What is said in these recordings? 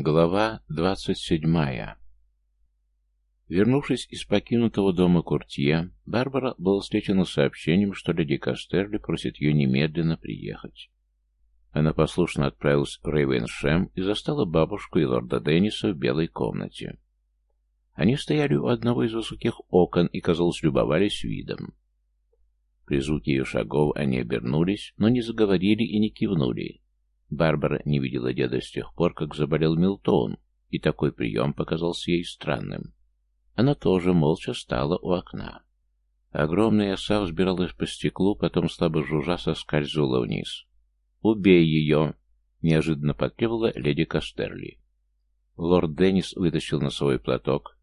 Глава двадцать седьмая Вернувшись из покинутого дома Куртье, Барбара была встречена сообщением, что леди Кастерли просит ее немедленно приехать. Она послушно отправилась в Рейвеншем и застала бабушку и лорда Денниса в белой комнате. Они стояли у одного из высоких окон и, казалось, любовались видом. При звуке ее шагов они обернулись, но не заговорили и не кивнули. Барбара не видела деда с тех пор, как заболел Милтон, и такой прием показался ей странным. Она тоже молча стала у окна. Огромная оса взбиралась по стеклу, потом слабо жужжа соскальзывала вниз. «Убей ее!» — неожиданно потребовала леди Кастерли. Лорд Деннис вытащил носовой платок.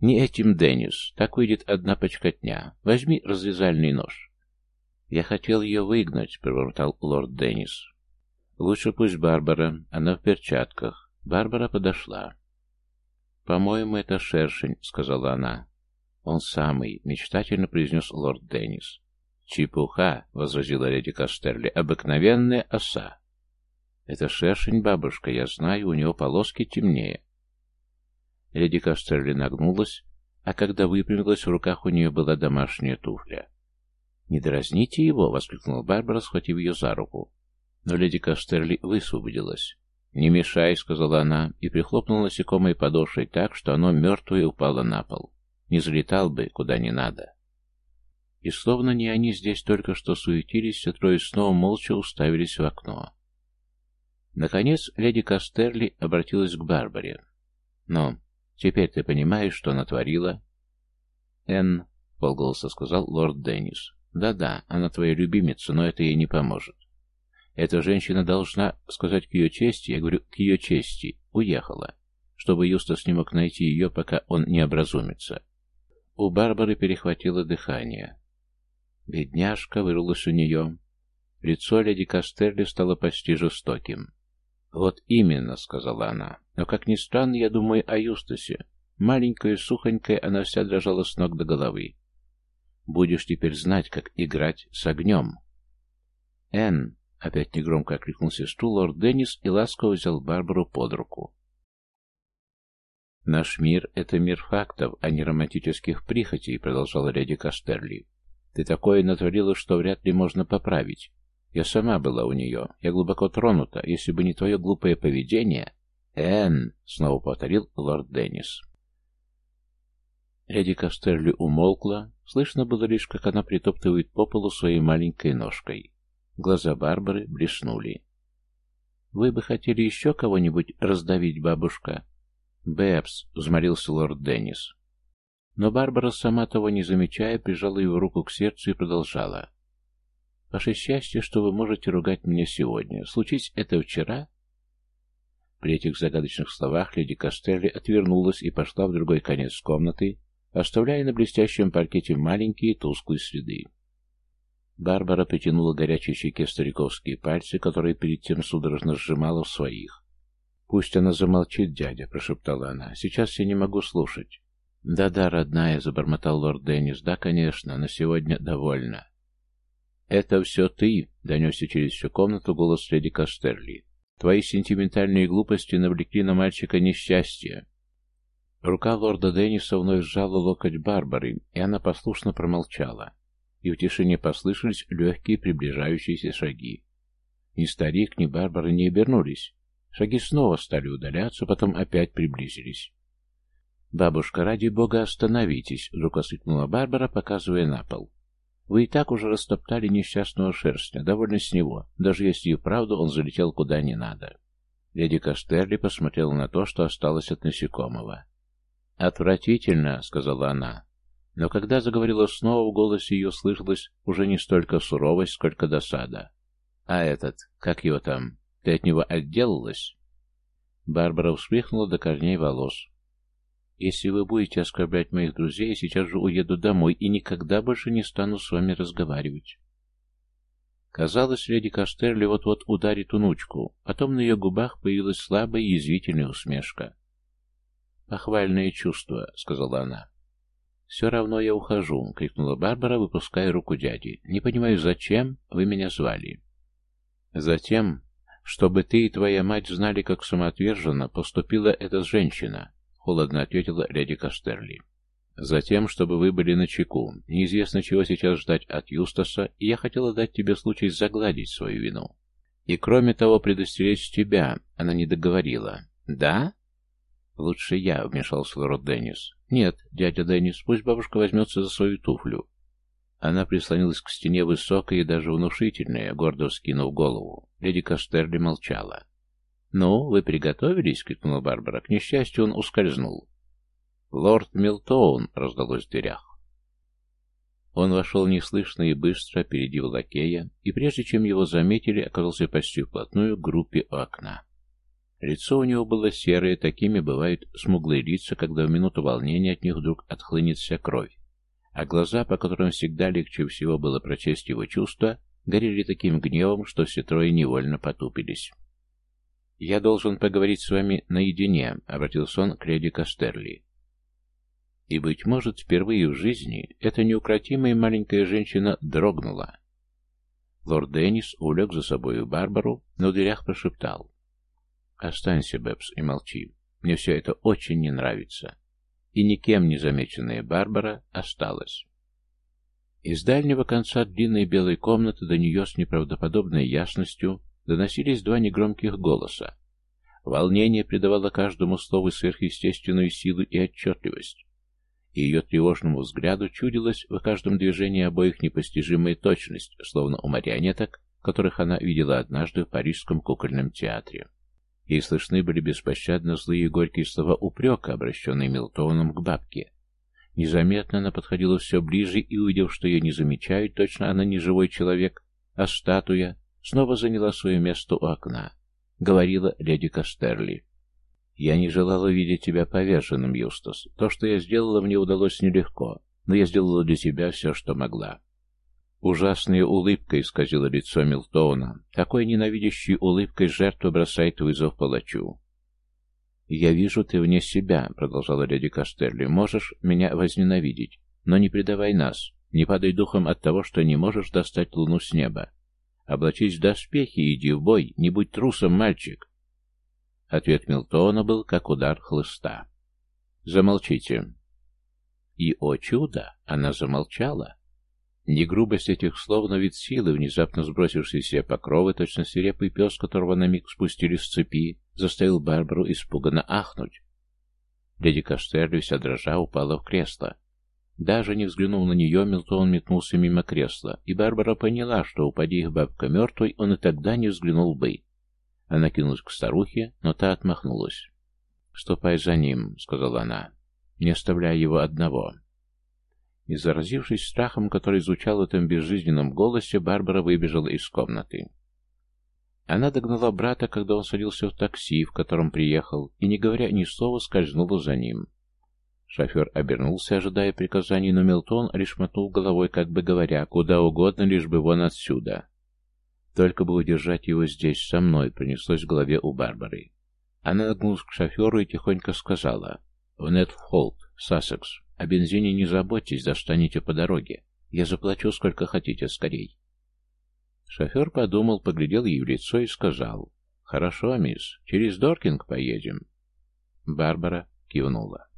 «Не этим, Деннис. Так выйдет одна почкотня. Возьми разрезальный нож». «Я хотел ее выгнать», — пробормотал лорд Деннис. «Лучше пусть Барбара. Она в перчатках». Барбара подошла. «По-моему, это шершень», — сказала она. «Он самый», — мечтательно произнес лорд Деннис. «Чепуха», — возразила леди Кастерли, — «обыкновенная оса». «Это шершень, бабушка, я знаю, у него полоски темнее». Леди Кастерли нагнулась, а когда выпрямилась, в руках у нее была домашняя туфля. «Не дразните его!» — воскликнула Барбара, схватив ее за руку. Но леди Кастерли высвободилась. «Не мешай», — сказала она, и прихлопнула насекомое подошвой так, что оно мертвое упало на пол. «Не залетал бы, куда не надо». И словно не они здесь только что суетились, все трое снова молча уставились в окно. Наконец леди Кастерли обратилась к Барбаре. «Ну, теперь ты понимаешь, что она творила?» «Энн», — полголоса сказал лорд Деннис. «Да-да, она твоя любимица, но это ей не поможет. Эта женщина должна, сказать к ее чести, я говорю, к ее чести, уехала, чтобы Юстас не мог найти ее, пока он не образумится. У Барбары перехватило дыхание. Бедняжка вырвалась у нее. Лицо леди Кастерли стало почти жестоким. «Вот именно», — сказала она. «Но, как ни странно, я думаю о Юстасе. Маленькая, сухонькая, она вся дрожала с ног до головы. Будешь теперь знать, как играть с огнем». «Энн», Опять негромко окликнул сестру лорд Деннис и ласково взял Барбару под руку. «Наш мир — это мир фактов, а не романтических прихотей», — продолжала леди Кастерли. «Ты такое натворила, что вряд ли можно поправить. Я сама была у нее. Я глубоко тронута. Если бы не твое глупое поведение...» «Энн!» — снова повторил лорд Деннис. Леди Кастерли умолкла. Слышно было лишь, как она притоптывает по полу своей маленькой ножкой. Глаза Барбары блеснули. «Вы бы хотели еще кого-нибудь раздавить, бабушка?» «Бэбс», — взмолился лорд Деннис. Но Барбара, сама того не замечая, прижала его руку к сердцу и продолжала. «Ваше счастье, что вы можете ругать меня сегодня. Случись это вчера?» При этих загадочных словах леди Костелли отвернулась и пошла в другой конец комнаты, оставляя на блестящем паркете маленькие тусклые следы. Барбара потянула горячей щеке стариковские пальцы, которые перед тем судорожно сжимала в своих. «Пусть она замолчит, дядя», — прошептала она. «Сейчас я не могу слушать». «Да-да, родная», — забормотал лорд Деннис. «Да, конечно, на сегодня довольно». «Это все ты», — донесся через всю комнату голос леди Кастерли. «Твои сентиментальные глупости навлекли на мальчика несчастье». Рука лорда Денниса вновь сжала локоть Барбары, и она послушно промолчала и в тишине послышались легкие приближающиеся шаги. Ни старик, ни Барбара не обернулись. Шаги снова стали удаляться, потом опять приблизились. «Бабушка, ради бога, остановитесь!» — вдруг воскликнула Барбара, показывая на пол. «Вы и так уже растоптали несчастного шерстня. Довольно с него. Даже если и правду он залетел куда не надо». Леди Кастерли посмотрела на то, что осталось от насекомого. «Отвратительно», — сказала она. Но когда заговорила снова, в голосе ее слышалась уже не столько суровость, сколько досада. «А этот, как его там, ты от него отделалась?» Барбара вспыхнула до корней волос. «Если вы будете оскорблять моих друзей, я сейчас же уеду домой и никогда больше не стану с вами разговаривать». Казалось, леди Кастерли вот-вот ударит внучку, потом на ее губах появилась слабая язвительная усмешка. «Похвальное чувство», — сказала она. «Все равно я ухожу», — крикнула Барбара, выпуская руку дяди. «Не понимаю, зачем вы меня звали?» «Затем, «Чтобы ты и твоя мать знали, как самоотверженно поступила эта женщина», — холодно ответила леди Кастерли. «Затем, чтобы вы были на чеку. Неизвестно, чего сейчас ждать от Юстаса, и я хотела дать тебе случай загладить свою вину. И кроме того, предостеречь тебя, она не договорила. Да?» «Лучше я», — вмешался лорд Деннис. «Нет, дядя Деннис, пусть бабушка возьмется за свою туфлю. Она прислонилась к стене высокая и даже внушительная, гордо вскинув голову. Леди Кастерли молчала. «Ну, вы приготовились?» — крикнула Барбара. К несчастью, он ускользнул. «Лорд Милтоун!» — раздалось в дверях. Он вошел неслышно и быстро, опередив лакея, и прежде чем его заметили, оказался почти вплотную к группе у окна. Лицо у него было серое, такими бывают смуглые лица, когда в минуту волнения от них вдруг отхлынет вся кровь а глаза, по которым всегда легче всего было прочесть его чувства, горели таким гневом, что все трое невольно потупились. «Я должен поговорить с вами наедине», — обратился он к леди Кастерли. И, быть может, впервые в жизни эта неукротимая маленькая женщина дрогнула. Лорд Деннис улег за собою Барбару, но в дверях прошептал. «Останься, Бэбс, и молчи. Мне все это очень не нравится» и никем не замеченная Барбара осталась. Из дальнего конца длинной белой комнаты до нее с неправдоподобной ясностью доносились два негромких голоса. Волнение придавало каждому слову сверхъестественную силу и отчетливость, и ее тревожному взгляду чудилась в каждом движении обоих непостижимая точность, словно у марионеток, которых она видела однажды в парижском кукольном театре. Ей слышны были беспощадно злые и горькие слова упрека, обращенные Милтоном к бабке. Незаметно она подходила все ближе и, увидев, что ее не замечают, точно она не живой человек, а статуя, снова заняла свое место у окна. Говорила леди Кастерли. «Я не желала видеть тебя поверженным, Юстас. То, что я сделала, мне удалось нелегко, но я сделала для тебя все, что могла. Ужасная улыбка исказила лицо Милтона. Такой ненавидящей улыбкой жертва бросает вызов палачу. «Я вижу, ты вне себя», — продолжала леди Кастерли. «Можешь меня возненавидеть, но не предавай нас. Не падай духом от того, что не можешь достать луну с неба. Облачись в доспехи и иди в бой. Не будь трусом, мальчик». Ответ Милтона был как удар хлыста. «Замолчите». И, о чудо, она замолчала. Не грубость этих слов, но вид силы, внезапно сбросивший себе покровы, точно свирепый пес, которого на миг спустили с цепи, заставил Барбару испуганно ахнуть. Леди Кастерли, вся дрожа, упала в кресло. Даже не взглянув на нее, Милтон метнулся мимо кресла, и Барбара поняла, что, упади их бабка мертвой, он и тогда не взглянул бы. Она кинулась к старухе, но та отмахнулась. «Ступай за ним», — сказала она, — «не оставляй его одного». И заразившись страхом, который звучал в этом безжизненном голосе, Барбара выбежала из комнаты. Она догнала брата, когда он садился в такси, в котором приехал, и, не говоря ни слова, скользнула за ним. Шофер обернулся, ожидая приказаний, но Милтон лишь мотнул головой, как бы говоря, куда угодно, лишь бы вон отсюда. Только бы удержать его здесь, со мной, принеслось в голове у Барбары. Она нагнулась к шоферу и тихонько сказала «В Нетфолд, Сассекс». О бензине не заботьтесь, достанете по дороге. Я заплачу сколько хотите, скорей. Шофер подумал, поглядел ей в лицо и сказал. «Хорошо, мисс, через Доркинг поедем». Барбара кивнула.